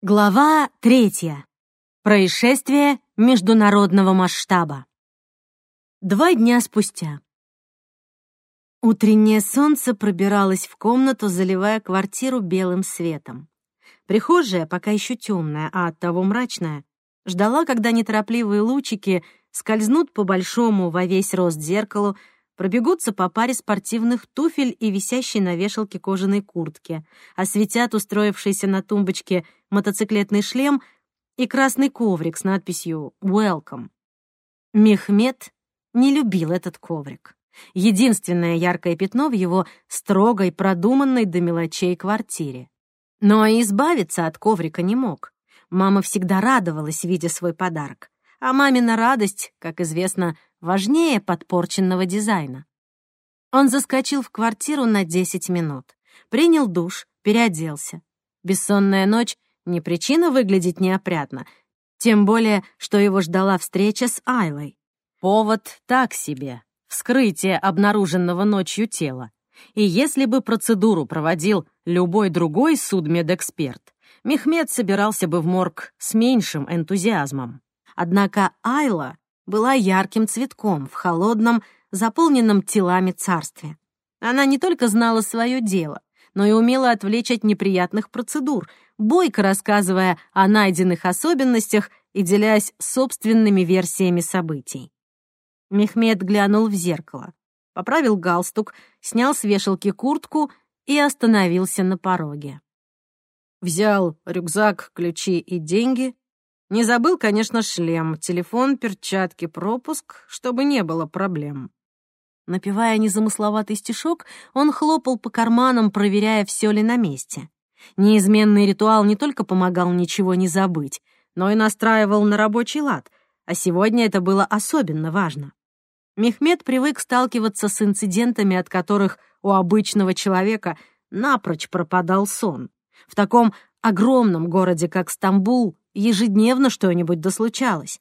Глава третья. Происшествие международного масштаба. Два дня спустя. Утреннее солнце пробиралось в комнату, заливая квартиру белым светом. Прихожая, пока еще темная, а оттого мрачная, ждала, когда неторопливые лучики скользнут по большому во весь рост зеркалу, пробегутся по паре спортивных туфель и висящей на вешалке кожаной куртки, осветят устроившийся на тумбочке мотоциклетный шлем и красный коврик с надписью «Welcome». Мехмед не любил этот коврик. Единственное яркое пятно в его строгой, продуманной до мелочей квартире. Но и избавиться от коврика не мог. Мама всегда радовалась, видя свой подарок. А мамина радость, как известно, важнее подпорченного дизайна. Он заскочил в квартиру на 10 минут, принял душ, переоделся. Бессонная ночь — не причина выглядеть неопрятно, тем более, что его ждала встреча с Айлой. Повод так себе — вскрытие обнаруженного ночью тела. И если бы процедуру проводил любой другой судмедэксперт, Мехмед собирался бы в морг с меньшим энтузиазмом. Однако Айла была ярким цветком в холодном, заполненном телами царстве. Она не только знала свое дело, но и умела отвлечь от неприятных процедур, бойко рассказывая о найденных особенностях и делясь собственными версиями событий. Мехмед глянул в зеркало, поправил галстук, снял с вешалки куртку и остановился на пороге. Взял рюкзак, ключи и деньги, не забыл, конечно, шлем, телефон, перчатки, пропуск, чтобы не было проблем. Напевая незамысловатый стишок, он хлопал по карманам, проверяя, все ли на месте. Неизменный ритуал не только помогал ничего не забыть, но и настраивал на рабочий лад, а сегодня это было особенно важно. Мехмед привык сталкиваться с инцидентами, от которых у обычного человека напрочь пропадал сон. В таком огромном городе, как Стамбул, ежедневно что-нибудь дослучалось.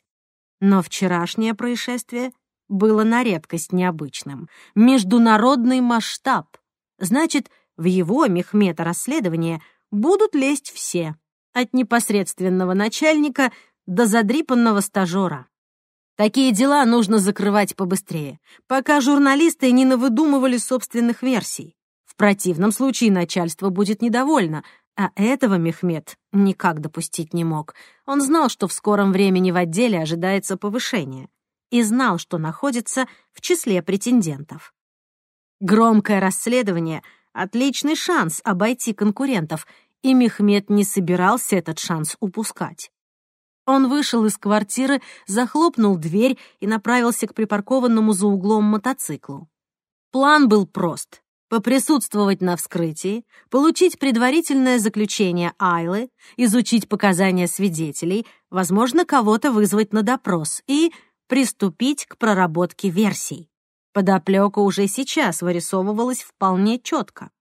Но вчерашнее происшествие было на редкость необычным. Международный масштаб. Значит, в его Мехмета расследование будут лезть все, от непосредственного начальника до задрипанного стажера. Такие дела нужно закрывать побыстрее, пока журналисты не навыдумывали собственных версий. В противном случае начальство будет недовольно, а этого Мехмед никак допустить не мог. Он знал, что в скором времени в отделе ожидается повышение, и знал, что находится в числе претендентов. Громкое расследование — отличный шанс обойти конкурентов, и Мехмед не собирался этот шанс упускать. Он вышел из квартиры, захлопнул дверь и направился к припаркованному за углом мотоциклу. План был прост поприсутствовать на вскрытии, получить предварительное заключение Айлы, изучить показания свидетелей, возможно, кого-то вызвать на допрос и приступить к проработке версий. Подоплека уже сейчас вырисовывалась вполне четко.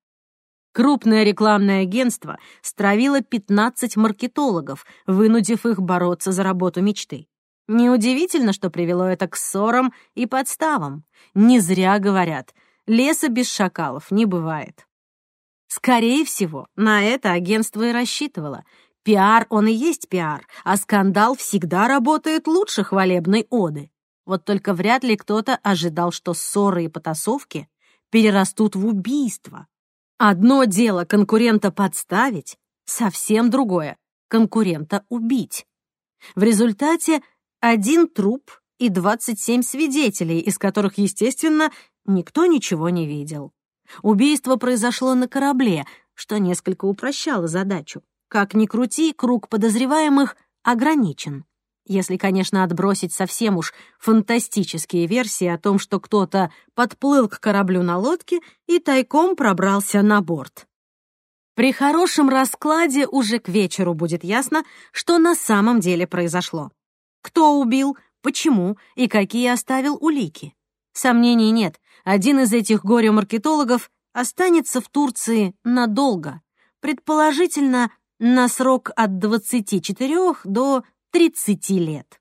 Крупное рекламное агентство стравило 15 маркетологов, вынудив их бороться за работу мечты. Неудивительно, что привело это к ссорам и подставам. Не зря говорят — Леса без шакалов не бывает. Скорее всего, на это агентство и рассчитывало. Пиар, он и есть пиар, а скандал всегда работает лучше хвалебной оды. Вот только вряд ли кто-то ожидал, что ссоры и потасовки перерастут в убийство. Одно дело конкурента подставить, совсем другое — конкурента убить. В результате один труп и 27 свидетелей, из которых, естественно, Никто ничего не видел. Убийство произошло на корабле, что несколько упрощало задачу. Как ни крути, круг подозреваемых ограничен. Если, конечно, отбросить совсем уж фантастические версии о том, что кто-то подплыл к кораблю на лодке и тайком пробрался на борт. При хорошем раскладе уже к вечеру будет ясно, что на самом деле произошло. Кто убил, почему и какие оставил улики. Сомнений нет, один из этих горе-маркетологов останется в Турции надолго, предположительно на срок от 24 до 30 лет.